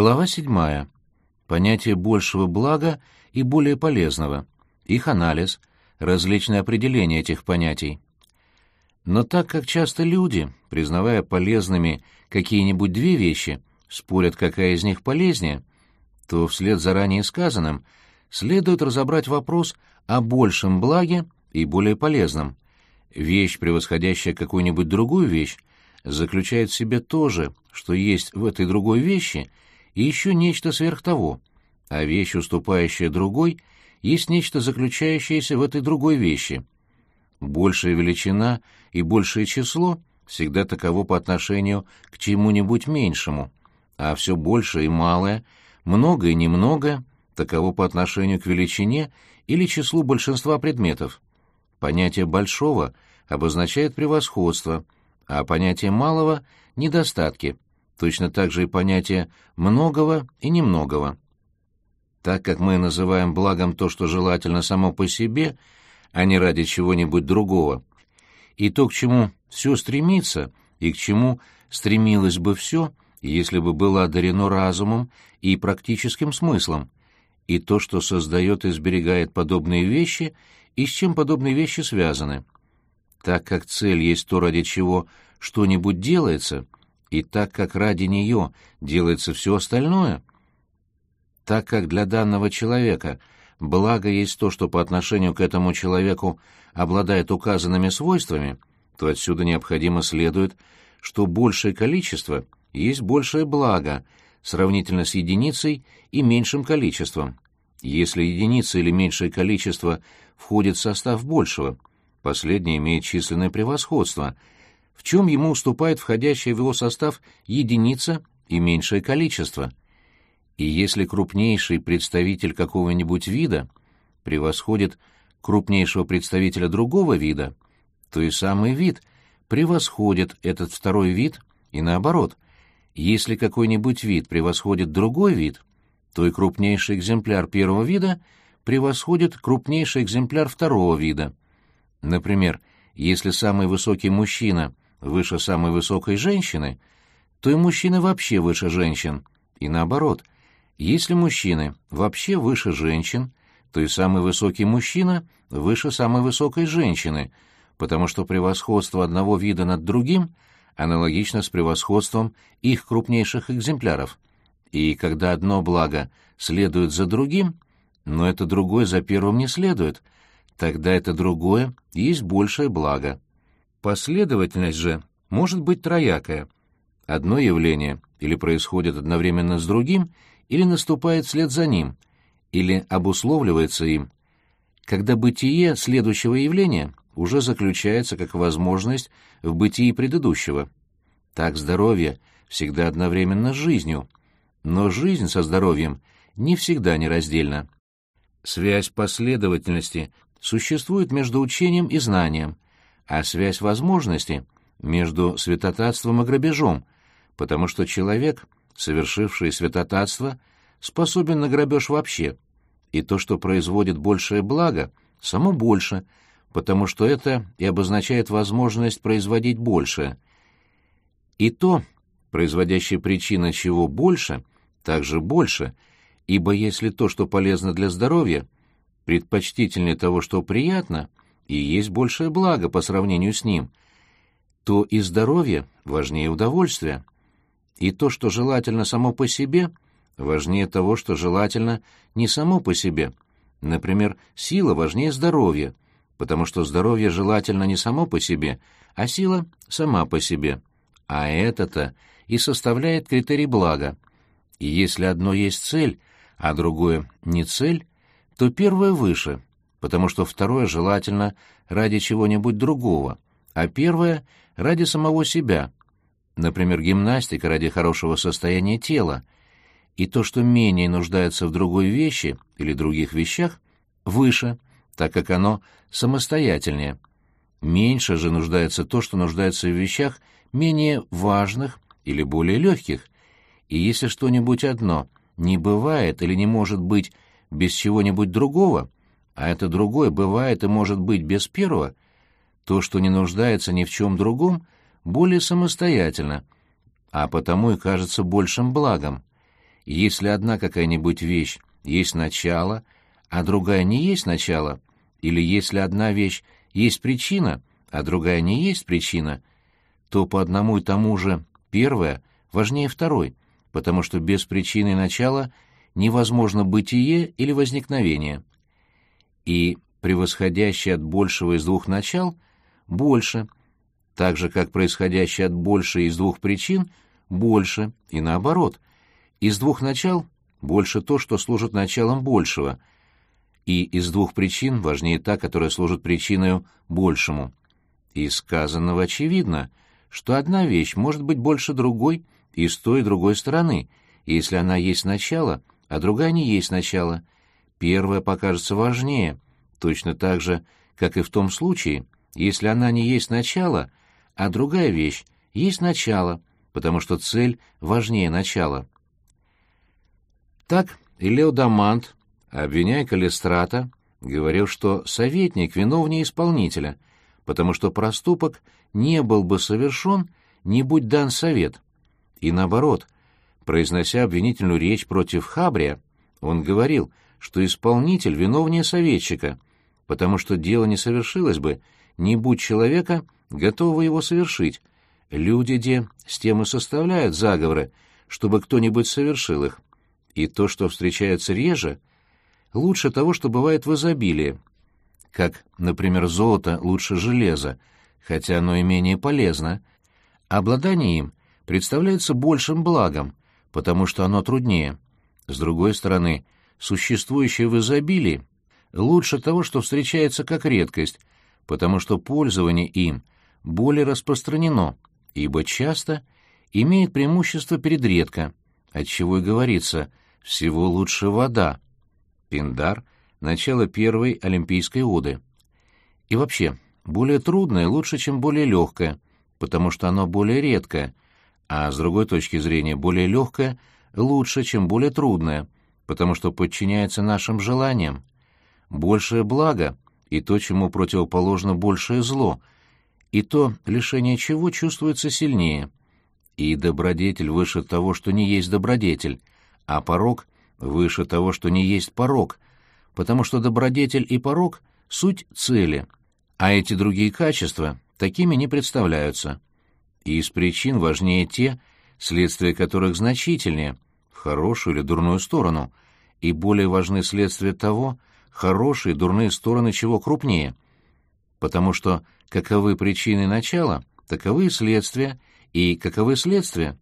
Глава седьмая. Понятие большего блага и более полезного. Их анализ, различные определения этих понятий. Но так как часто люди, признавая полезными какие-нибудь две вещи, спорят, какая из них полезнее, то вслед за ранее сказанным следует разобрать вопрос о большем благе и более полезном. Вещь, превосходящая какую-нибудь другую вещь, заключает в себе то же, что есть в этой другой вещи, и еще нечто сверх того, а вещь, уступающая другой, есть нечто, заключающееся в этой другой вещи. Большая величина и большее число всегда таково по отношению к чему-нибудь меньшему, а все большее и малое, много и немного, таково по отношению к величине или числу большинства предметов. Понятие «большого» обозначает превосходство, а понятие «малого» — недостатки, точно так же и понятие «многого» и «немногого». Так как мы называем благом то, что желательно само по себе, а не ради чего-нибудь другого, и то, к чему все стремится, и к чему стремилось бы все, если бы было одарено разумом и практическим смыслом, и то, что создает и сберегает подобные вещи, и с чем подобные вещи связаны. Так как цель есть то, ради чего что-нибудь делается, и так как ради нее делается все остальное, так как для данного человека благо есть то, что по отношению к этому человеку обладает указанными свойствами, то отсюда необходимо следует, что большее количество есть большее благо, сравнительно с единицей и меньшим количеством. Если единица или меньшее количество входит в состав большего, последнее имеет численное превосходство, в чем ему уступает входящая в его состав единица и меньшее количество. И если крупнейший представитель какого-нибудь вида превосходит крупнейшего представителя другого вида, то и самый вид превосходит этот второй вид, и наоборот. Если какой-нибудь вид превосходит другой вид, то и крупнейший экземпляр первого вида превосходит крупнейший экземпляр второго вида. Например, если самый высокий мужчина выше самой высокой женщины, то и мужчины вообще выше женщин, и наоборот. Если мужчины вообще выше женщин, то и самый высокий мужчина выше самой высокой женщины, потому что превосходство одного вида над другим аналогично с превосходством их крупнейших экземпляров. И когда одно благо следует за другим, но это другое за первым не следует, тогда это другое есть большее благо. Последовательность же может быть троякая. Одно явление или происходит одновременно с другим, или наступает вслед за ним — или обусловливается им, когда бытие следующего явления уже заключается как возможность в бытии предыдущего. Так здоровье всегда одновременно с жизнью, но жизнь со здоровьем не всегда нераздельна. Связь последовательности существует между учением и знанием, а связь возможности — между святотатством и грабежом, потому что человек, совершивший святотатство, способен на грабеж вообще, и то, что производит большее благо, само больше, потому что это и обозначает возможность производить больше. И то, производящая причина чего больше, также больше, ибо если то, что полезно для здоровья, предпочтительнее того, что приятно, и есть большее благо по сравнению с ним, то и здоровье важнее удовольствия. И то, что желательно само по себе — важнее того, что желательно не само по себе. Например, сила важнее здоровья, потому что здоровье желательно не само по себе, а сила сама по себе. А это-то и составляет критерий блага. И если одно есть цель, а другое не цель, то первое выше, потому что второе желательно ради чего-нибудь другого, а первое — ради самого себя. Например, гимнастика ради хорошего состояния тела — и то, что менее нуждается в другой вещи или других вещах, выше, так как оно самостоятельнее. Меньше же нуждается то, что нуждается в вещах менее важных или более легких. И если что-нибудь одно не бывает или не может быть без чего-нибудь другого, а это другое бывает и может быть без первого, то, что не нуждается ни в чем другом, более самостоятельно, а потому и кажется большим благом. если одна какая-нибудь вещь есть начало, а другая не есть начало, или если одна вещь есть причина, а другая не есть причина, то по одному и тому же первое важнее второй, потому что без причины начала невозможно бытие или возникновение. И превосходящее от большего из двух начал больше, так же как происходящее от большей из двух причин больше, и наоборот. Из двух начал больше то, что служит началом большего, и из двух причин важнее та, которая служит причиной большему. Из сказанного очевидно, что одна вещь может быть больше другой и с той и другой стороны, если она есть начало, а другая не есть начало. Первая покажется важнее, точно так же, как и в том случае, если она не есть начало, а другая вещь есть начало, потому что цель важнее начала. Так Илео Дамант, обвиняя Калистрата, говорил, что советник виновнее исполнителя, потому что проступок не был бы совершен, не будь дан совет. И наоборот, произнося обвинительную речь против Хабрия, он говорил, что исполнитель виновнее советчика, потому что дело не совершилось бы, не будь человека, готового его совершить. Люди, де, с тем и составляют заговоры, чтобы кто-нибудь совершил их и то, что встречается реже, лучше того, что бывает в изобилии. Как, например, золото лучше железа, хотя оно и менее полезно. Обладание им представляется большим благом, потому что оно труднее. С другой стороны, существующее в изобилии лучше того, что встречается как редкость, потому что пользование им более распространено, ибо часто имеет преимущество перед редко, отчего и говорится всего лучше вода. Пиндар — начало первой олимпийской оды. И вообще, более трудное лучше, чем более легкое, потому что оно более редкое, а с другой точки зрения более легкое лучше, чем более трудное, потому что подчиняется нашим желаниям. Большее благо и то, чему противоположно большее зло, и то, лишение чего чувствуется сильнее. И добродетель выше того, что не есть добродетель — а порог выше того, что не есть порог, потому что добродетель и порог — суть цели, а эти другие качества такими не представляются. И из причин важнее те, следствия которых значительнее, хорошую или дурную сторону, и более важны следствия того, хорошие и дурные стороны чего крупнее, потому что каковы причины начала, таковы и следствия, и каковы следствия,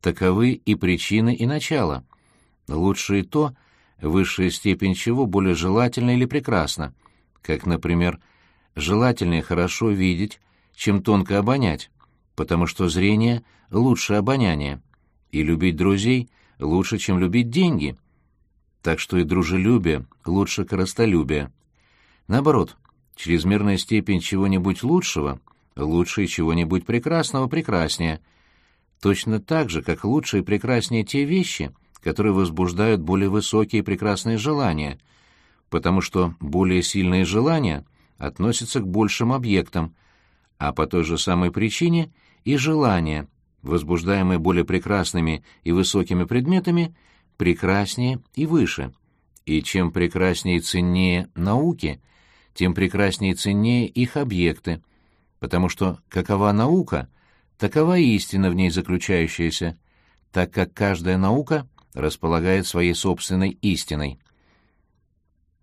таковы и причины и начало. Лучше и то, высшая степень чего более желательна или прекрасна, как, например, желательнее хорошо видеть, чем тонко обонять, потому что зрение лучше обоняния, и любить друзей лучше, чем любить деньги, так что и дружелюбие лучше коростолюбия. Наоборот, чрезмерная степень чего-нибудь лучшего лучше чего-нибудь прекрасного прекраснее, точно так же, как лучше и прекраснее те вещи — которые возбуждают более высокие прекрасные желания, потому что более сильные желания относятся к большим объектам, а по той же самой причине и желания, возбуждаемые более прекрасными и высокими предметами, прекраснее и выше. И чем прекраснее и ценнее науки, тем прекраснее и ценнее их объекты, потому что какова наука, такова истина в ней заключающаяся, так как каждая наука располагает своей собственной истиной.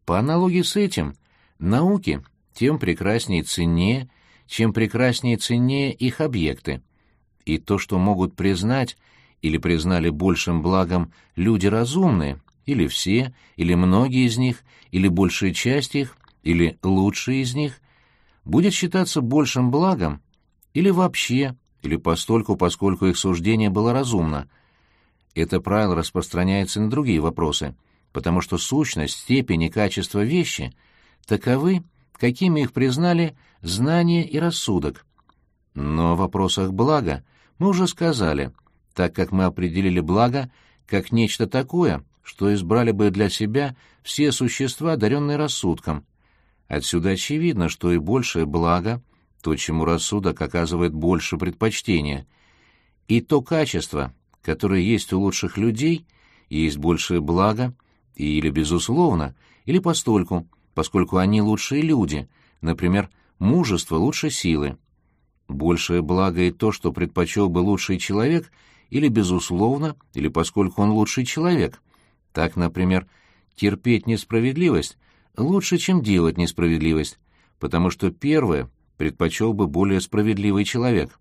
По аналогии с этим, науки тем прекраснее и ценнее, чем прекраснее и ценнее их объекты. И то, что могут признать или признали большим благом люди разумные, или все, или многие из них, или большая часть их, или лучшие из них, будет считаться большим благом, или вообще, или постольку, поскольку их суждение было разумно – это правило распространяется на другие вопросы, потому что сущность, степень и качество вещи таковы, какими их признали знание и рассудок. Но о вопросах блага мы уже сказали, так как мы определили благо как нечто такое, что избрали бы для себя все существа, одаренные рассудком. Отсюда очевидно, что и большее благо, то, чему рассудок оказывает больше предпочтения, и то качество, которые есть у лучших людей, есть большее благо, или безусловно, или постольку, поскольку они лучшие люди, например, мужество лучше силы. Большее благо и то, что предпочел бы лучший человек, или безусловно, или поскольку он лучший человек. Так, например, терпеть несправедливость лучше, чем делать несправедливость, потому что первое предпочел бы более справедливый человек,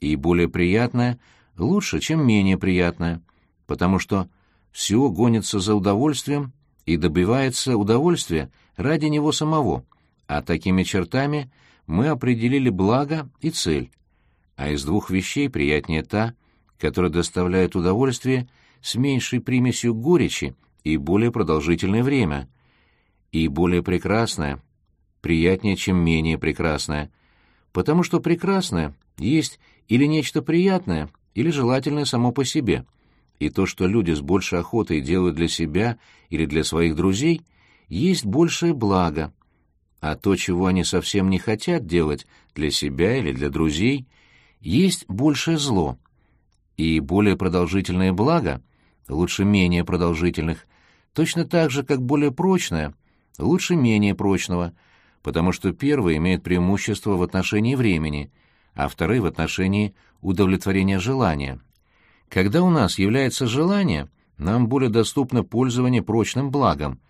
и более приятное лучше, чем менее приятное, потому что все гонится за удовольствием и добивается удовольствия ради него самого, а такими чертами мы определили благо и цель. А из двух вещей приятнее та, которая доставляет удовольствие с меньшей примесью горечи и более продолжительное время, и более прекрасная, приятнее, чем менее прекрасная, потому что прекрасное есть или нечто приятное, или желательное само по себе, и то, что люди с большей охотой делают для себя или для своих друзей, есть большее благо, а то, чего они совсем не хотят делать для себя или для друзей, есть большее зло, и более продолжительное благо, лучше менее продолжительных, точно так же, как более прочное, лучше менее прочного, потому что первое имеет преимущество в отношении времени, а вторые в отношении удовлетворения желания. Когда у нас является желание, нам более доступно пользование прочным благом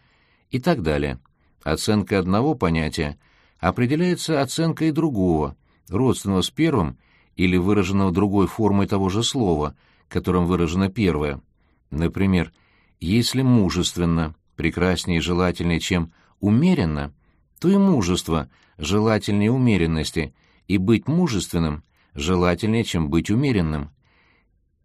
и так далее. Оценка одного понятия определяется оценкой другого, родственного с первым или выраженного другой формой того же слова, которым выражено первое. Например, если мужественно прекраснее и желательнее, чем умеренно, то и мужество желательнее умеренности, и быть мужественным желательнее, чем быть умеренным.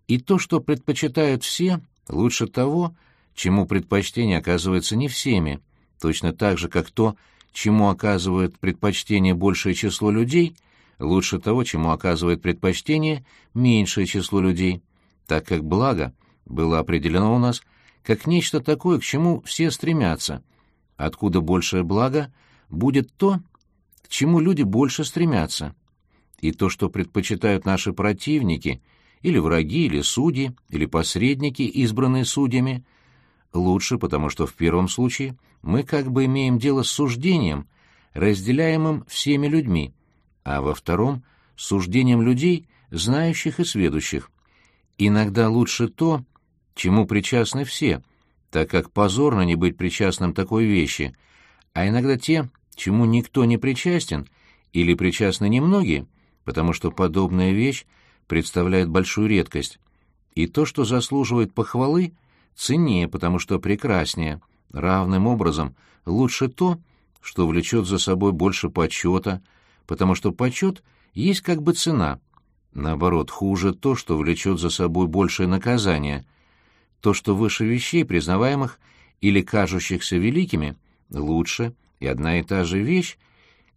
И то, что предпочитают все, лучше того, чему предпочтение оказывается не всеми, точно так же, как то, чему оказывает предпочтение большее число людей, лучше того, чему оказывает предпочтение меньшее число людей, так как благо было определено у нас как нечто такое, к чему все стремятся. Откуда большее благо, будет то, к чему люди больше стремятся. И то, что предпочитают наши противники — или враги, или судьи, или посредники, избранные судьями. Лучше, потому что в первом случае мы как бы имеем дело с суждением, разделяемым всеми людьми, а во втором — суждением людей, знающих и сведущих. Иногда лучше то, чему причастны все, так как позорно не быть причастным такой вещи, а иногда те, чему никто не причастен, или причастны немногие, потому что подобная вещь представляет большую редкость, и то, что заслуживает похвалы, ценнее, потому что прекраснее. Равным образом лучше то, что влечет за собой больше почета, потому что почет есть как бы цена. Наоборот, хуже то, что влечет за собой большее наказание. То, что выше вещей, признаваемых или кажущихся великими, лучше, и одна и та же вещь,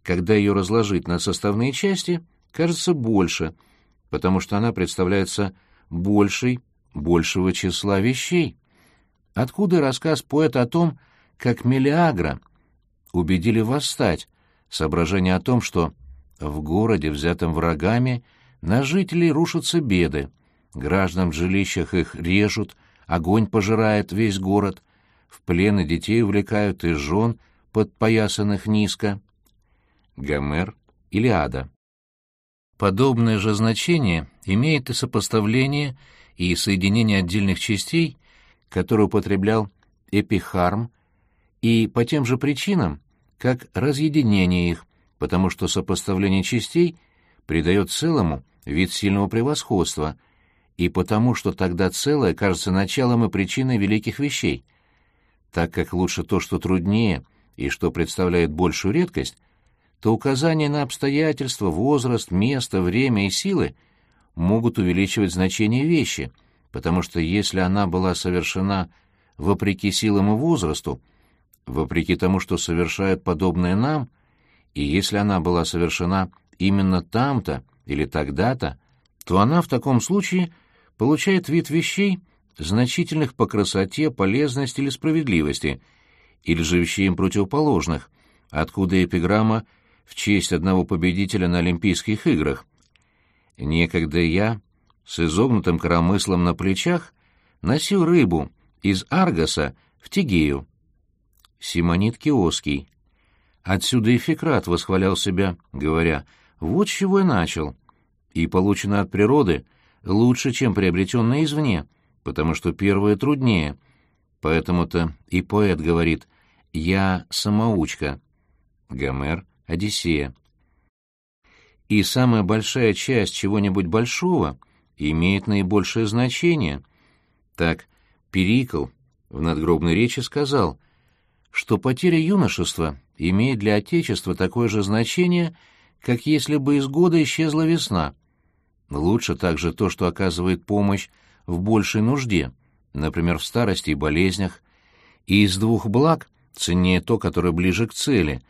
когда ее разложить на составные части, кажется больше — потому что она представляется большей, большего числа вещей. Откуда рассказ поэта о том, как Мелиагра убедили восстать, соображение о том, что в городе, взятом врагами, на жителей рушатся беды, граждан в жилищах их режут, огонь пожирает весь город, в плены детей увлекают и жен, подпоясанных низко. Гомер, Илиада. Подобное же значение имеет и сопоставление и соединение отдельных частей, которые употреблял Эпихарм, и по тем же причинам, как разъединение их, потому что сопоставление частей придает целому вид сильного превосходства, и потому что тогда целое кажется началом и причиной великих вещей. Так как лучше то, что труднее и что представляет большую редкость — то указания на обстоятельства, возраст, место, время и силы могут увеличивать значение вещи, потому что если она была совершена вопреки силам и возрасту, вопреки тому, что совершают подобное нам, и если она была совершена именно там-то или тогда-то, то она в таком случае получает вид вещей, значительных по красоте, полезности или справедливости, или же вещей им противоположных, откуда эпиграмма — в честь одного победителя на Олимпийских играх. Некогда я, с изогнутым коромыслом на плечах, носил рыбу из Аргоса в Тигею. Симонит Киоский. Отсюда и Фекрат восхвалял себя, говоря, «Вот с чего я начал». И получено от природы лучше, чем приобретенное извне, потому что первое труднее. Поэтому-то и поэт говорит «Я самоучка». Гомер, Одиссея. И самая большая часть чего-нибудь большого имеет наибольшее значение. Так, Перикл в надгробной речи сказал, что потеря юношества имеет для Отечества такое же значение, как если бы из года исчезла весна. Лучше также то, что оказывает помощь в большей нужде, например, в старости и болезнях, и из двух благ ценнее то, которое ближе к цели,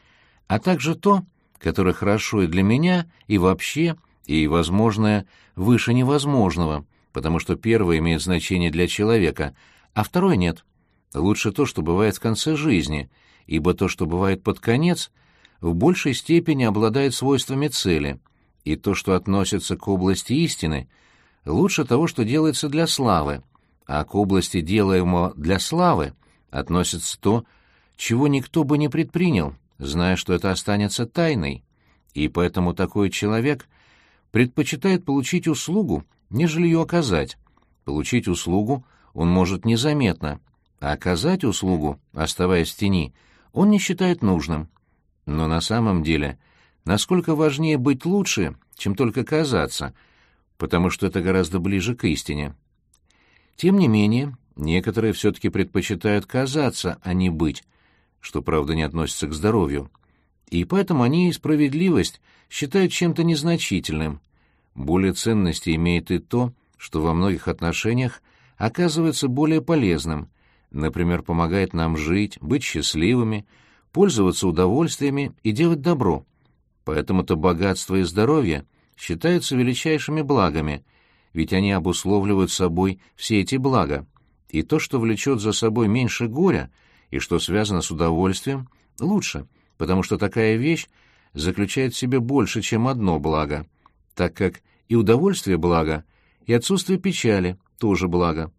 а также то, которое хорошо и для меня, и вообще, и, возможное, выше невозможного, потому что первое имеет значение для человека, а второе нет. Лучше то, что бывает в конце жизни, ибо то, что бывает под конец, в большей степени обладает свойствами цели, и то, что относится к области истины, лучше того, что делается для славы, а к области делаемого для славы относится то, чего никто бы не предпринял, зная, что это останется тайной, и поэтому такой человек предпочитает получить услугу, нежели ее оказать. Получить услугу он может незаметно, а оказать услугу, оставаясь в тени, он не считает нужным. Но на самом деле, насколько важнее быть лучше, чем только казаться, потому что это гораздо ближе к истине. Тем не менее, некоторые все-таки предпочитают казаться, а не быть, что, правда, не относится к здоровью. И поэтому они справедливость считают чем-то незначительным. Более ценности имеет и то, что во многих отношениях оказывается более полезным, например, помогает нам жить, быть счастливыми, пользоваться удовольствиями и делать добро. Поэтому-то богатство и здоровье считаются величайшими благами, ведь они обусловливают собой все эти блага, и то, что влечет за собой меньше горя и что связано с удовольствием, лучше, потому что такая вещь заключает в себе больше, чем одно благо, так как и удовольствие благо, и отсутствие печали тоже благо.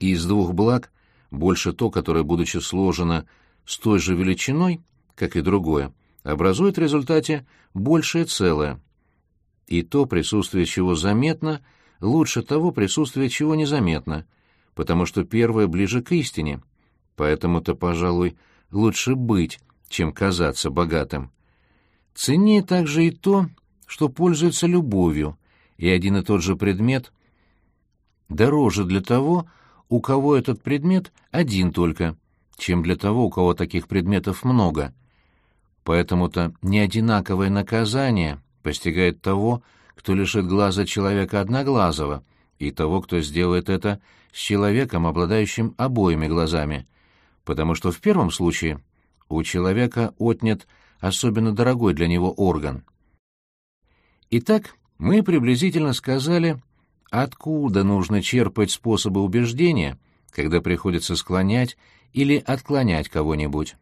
И из двух благ больше то, которое, будучи сложено с той же величиной, как и другое, образует в результате большее целое. И то, присутствие чего заметно, лучше того присутствия чего незаметно, потому что первое ближе к истине. Поэтому-то, пожалуй, лучше быть, чем казаться богатым. Ценнее также и то, что пользуется любовью, и один и тот же предмет дороже для того, у кого этот предмет один только, чем для того, у кого таких предметов много. Поэтому-то неодинаковое наказание постигает того, кто лишит глаза человека одноглазого, и того, кто сделает это с человеком, обладающим обоими глазами, потому что в первом случае у человека отнят особенно дорогой для него орган. Итак, мы приблизительно сказали, откуда нужно черпать способы убеждения, когда приходится склонять или отклонять кого-нибудь.